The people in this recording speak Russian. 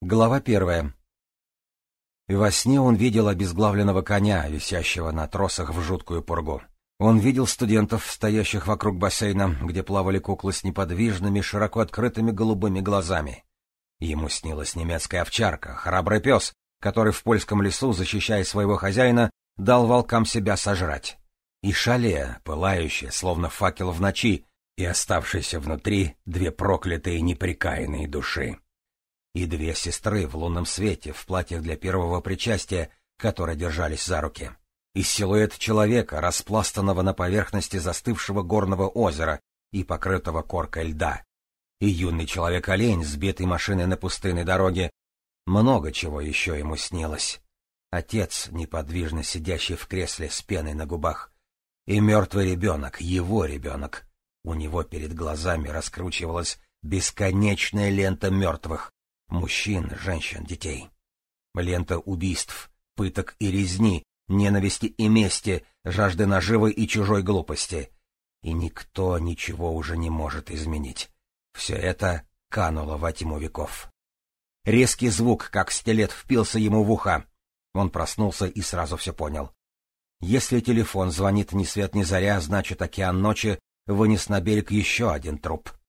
Глава первая. Во сне он видел обезглавленного коня, висящего на тросах в жуткую пургу. Он видел студентов, стоящих вокруг бассейна, где плавали куклы с неподвижными, широко открытыми голубыми глазами. Ему снилась немецкая овчарка, храбрый пес, который в польском лесу, защищая своего хозяина, дал волкам себя сожрать. И шале, пылающее, словно факел в ночи, и оставшиеся внутри две проклятые неприкаянные души и две сестры в лунном свете в платьях для первого причастия, которые держались за руки, и силуэт человека, распластанного на поверхности застывшего горного озера и покрытого коркой льда, и юный человек-олень, сбитый машиной на пустынной дороге. Много чего еще ему снилось. Отец, неподвижно сидящий в кресле с пеной на губах, и мертвый ребенок, его ребенок. У него перед глазами раскручивалась бесконечная лента мертвых, Мужчин, женщин, детей. Лента убийств, пыток и резни, ненависти и мести, жажды наживы и чужой глупости. И никто ничего уже не может изменить. Все это кануло во тьму веков. Резкий звук, как стилет, впился ему в ухо. Он проснулся и сразу все понял. Если телефон звонит ни свет ни заря, значит, океан ночи вынес на берег еще один труп.